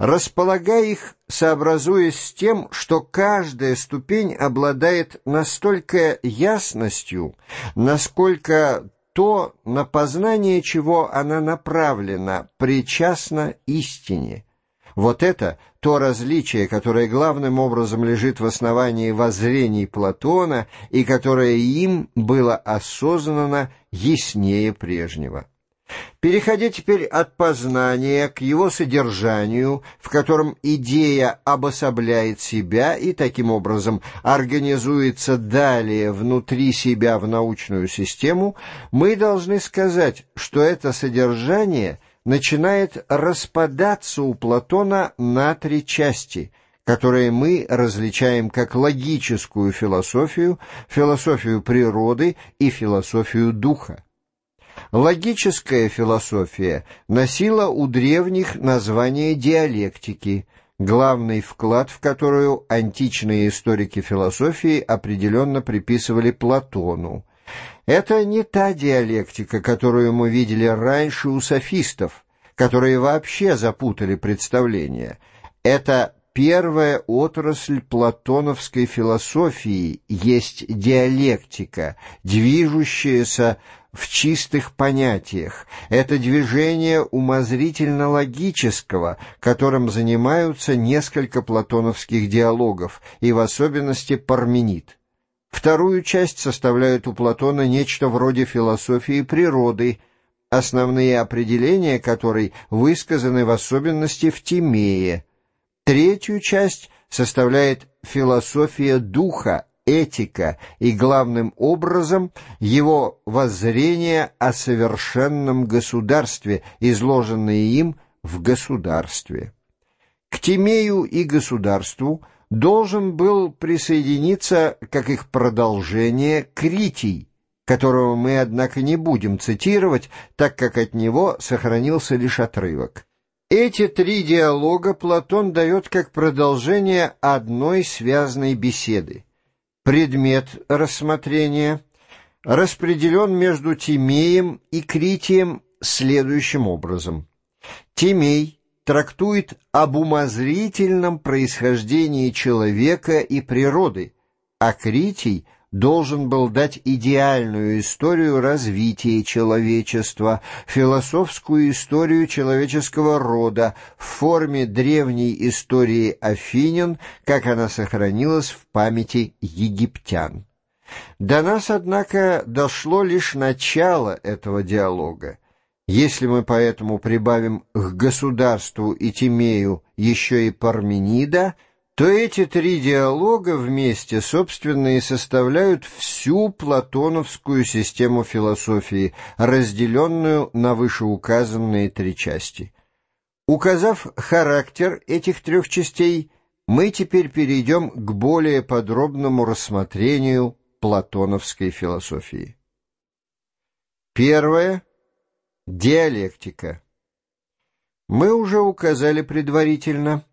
располагая их, сообразуясь с тем, что каждая ступень обладает настолько ясностью, насколько то, на познание чего она направлена, причастна истине. Вот это то различие, которое главным образом лежит в основании воззрений Платона и которое им было осознано яснее прежнего. Переходя теперь от познания к его содержанию, в котором идея обособляет себя и таким образом организуется далее внутри себя в научную систему, мы должны сказать, что это содержание начинает распадаться у Платона на три части – которые мы различаем как логическую философию, философию природы и философию духа. Логическая философия носила у древних название диалектики, главный вклад в которую античные историки философии определенно приписывали Платону. Это не та диалектика, которую мы видели раньше у софистов, которые вообще запутали представления. Это первая отрасль платоновской философии есть диалектика, движущаяся в чистых понятиях. Это движение умозрительно-логического, которым занимаются несколько платоновских диалогов, и в особенности Парменид. Вторую часть составляют у Платона нечто вроде философии природы, основные определения которой высказаны в особенности в Тимее. Третью часть составляет философия духа, этика и, главным образом, его воззрение о совершенном государстве, изложенное им в государстве. К Тимею и государству должен был присоединиться, как их продолжение, Критий, которого мы, однако, не будем цитировать, так как от него сохранился лишь отрывок. Эти три диалога Платон дает как продолжение одной связанной беседы предмет рассмотрения распределен между Тимеем и Критием следующим образом. Тимей трактует об умозрительном происхождении человека и природы, а Критий — должен был дать идеальную историю развития человечества, философскую историю человеческого рода в форме древней истории афинян, как она сохранилась в памяти египтян. До нас, однако, дошло лишь начало этого диалога. Если мы поэтому прибавим к государству и Тимею еще и Парменида — то эти три диалога вместе, собственно, и составляют всю платоновскую систему философии, разделенную на вышеуказанные три части. Указав характер этих трех частей, мы теперь перейдем к более подробному рассмотрению платоновской философии. Первое — диалектика. Мы уже указали предварительно —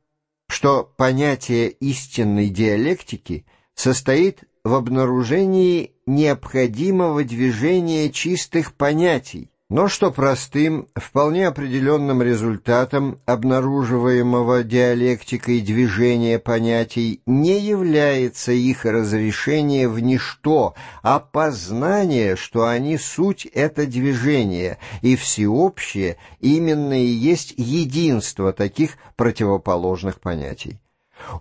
что понятие истинной диалектики состоит в обнаружении необходимого движения чистых понятий, но что простым, вполне определенным результатом обнаруживаемого диалектикой движения понятий не является их разрешение в ничто, а познание, что они суть это движение, и всеобщее именно и есть единство таких противоположных понятий.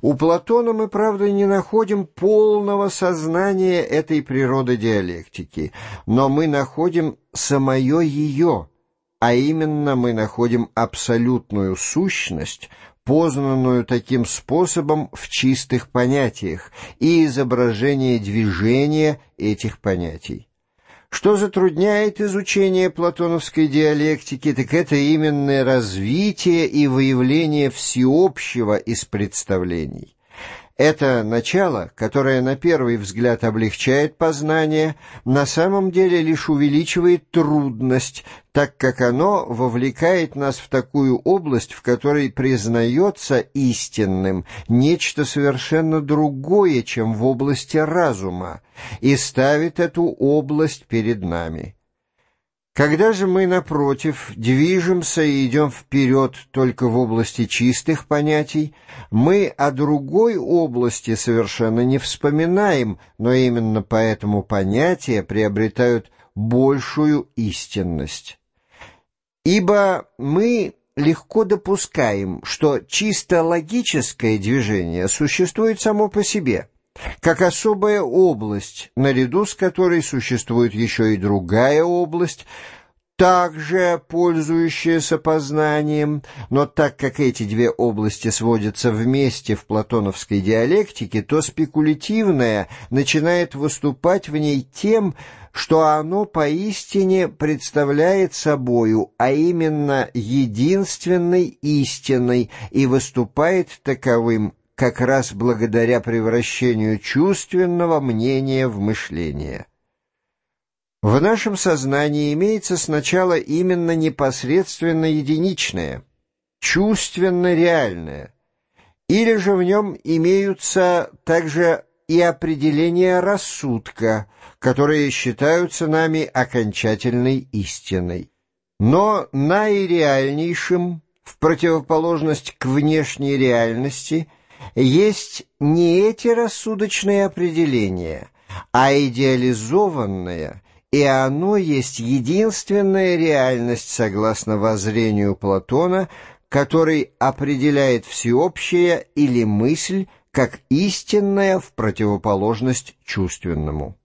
У Платона мы, правда, не находим полного сознания этой природы диалектики, но мы находим самое ее, а именно мы находим абсолютную сущность, познанную таким способом в чистых понятиях и изображение движения этих понятий. Что затрудняет изучение платоновской диалектики, так это именно развитие и выявление всеобщего из представлений. Это начало, которое на первый взгляд облегчает познание, на самом деле лишь увеличивает трудность, так как оно вовлекает нас в такую область, в которой признается истинным нечто совершенно другое, чем в области разума, и ставит эту область перед нами. Когда же мы, напротив, движемся и идем вперед только в области чистых понятий, мы о другой области совершенно не вспоминаем, но именно поэтому понятия приобретают большую истинность. Ибо мы легко допускаем, что чисто логическое движение существует само по себе – как особая область, наряду с которой существует еще и другая область, также пользующаяся познанием, но так как эти две области сводятся вместе в платоновской диалектике, то спекулятивное начинает выступать в ней тем, что оно поистине представляет собою, а именно единственной истиной, и выступает таковым как раз благодаря превращению чувственного мнения в мышление. В нашем сознании имеется сначала именно непосредственно единичное, чувственно реальное, или же в нем имеются также и определения рассудка, которые считаются нами окончательной истиной. Но наиреальнейшим, в противоположность к внешней реальности, есть не эти рассудочные определения, а идеализованное, и оно есть единственная реальность, согласно воззрению Платона, который определяет всеобщее или мысль как истинное в противоположность чувственному.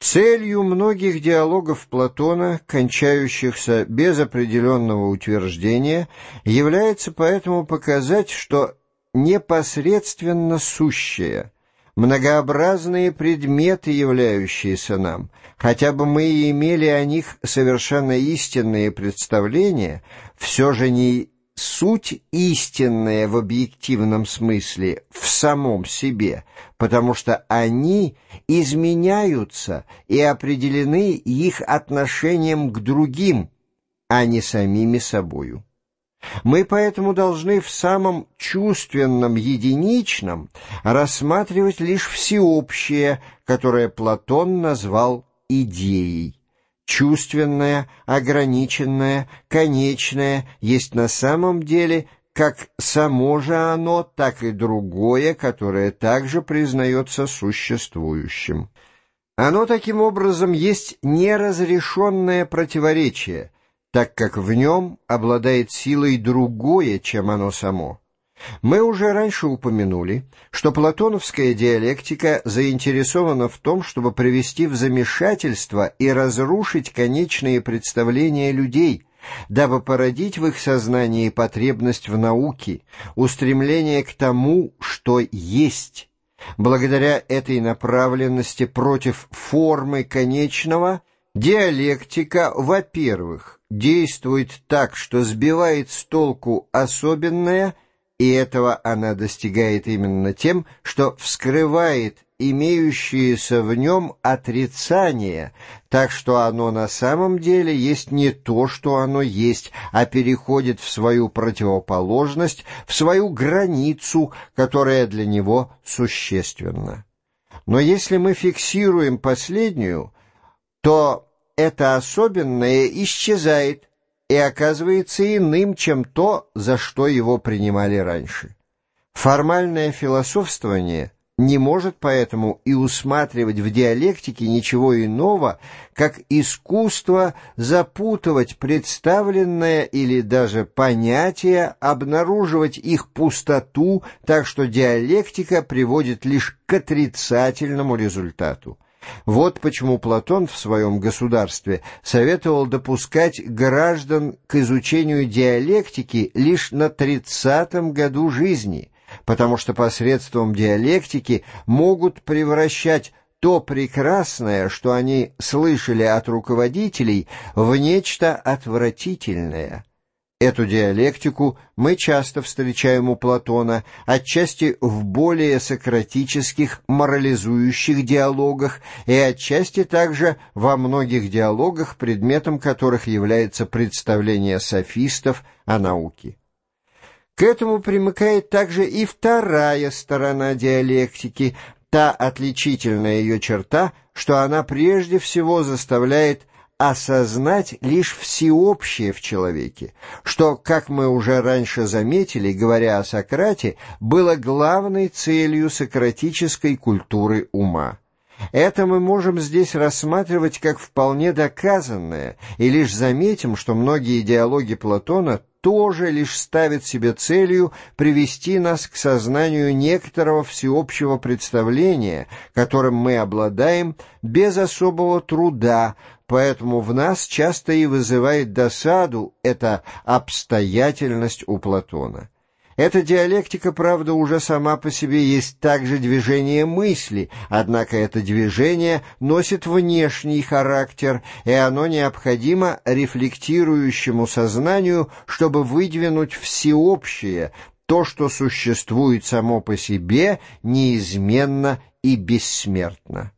Целью многих диалогов Платона, кончающихся без определенного утверждения, является поэтому показать, что непосредственно сущее, многообразные предметы, являющиеся нам, хотя бы мы и имели о них совершенно истинные представления, все же не суть истинная в объективном смысле в самом себе, потому что они изменяются и определены их отношением к другим, а не самими собою. Мы поэтому должны в самом чувственном единичном рассматривать лишь всеобщее, которое Платон назвал идеей. Чувственное, ограниченное, конечное есть на самом деле как само же оно, так и другое, которое также признается существующим. Оно таким образом есть неразрешенное противоречие, так как в нем обладает силой другое, чем оно само. Мы уже раньше упомянули, что платоновская диалектика заинтересована в том, чтобы привести в замешательство и разрушить конечные представления людей, дабы породить в их сознании потребность в науке, устремление к тому, что есть. Благодаря этой направленности против формы конечного – Диалектика, во-первых, действует так, что сбивает с толку особенное, и этого она достигает именно тем, что вскрывает имеющееся в нем отрицание, так что оно на самом деле есть не то, что оно есть, а переходит в свою противоположность, в свою границу, которая для него существенна. Но если мы фиксируем последнюю, то это особенное исчезает и оказывается иным, чем то, за что его принимали раньше. Формальное философствование не может поэтому и усматривать в диалектике ничего иного, как искусство запутывать представленное или даже понятие, обнаруживать их пустоту, так что диалектика приводит лишь к отрицательному результату. Вот почему Платон в своем государстве советовал допускать граждан к изучению диалектики лишь на тридцатом году жизни, потому что посредством диалектики могут превращать то прекрасное, что они слышали от руководителей, в нечто отвратительное – Эту диалектику мы часто встречаем у Платона, отчасти в более сократических морализующих диалогах и отчасти также во многих диалогах, предметом которых является представление софистов о науке. К этому примыкает также и вторая сторона диалектики, та отличительная ее черта, что она прежде всего заставляет осознать лишь всеобщее в человеке, что, как мы уже раньше заметили, говоря о Сократе, было главной целью сократической культуры ума. Это мы можем здесь рассматривать как вполне доказанное, и лишь заметим, что многие диалоги Платона тоже лишь ставят себе целью привести нас к сознанию некоторого всеобщего представления, которым мы обладаем без особого труда, поэтому в нас часто и вызывает досаду эта обстоятельность у Платона. Эта диалектика, правда, уже сама по себе есть также движение мысли, однако это движение носит внешний характер, и оно необходимо рефлектирующему сознанию, чтобы выдвинуть всеобщее, то, что существует само по себе, неизменно и бессмертно.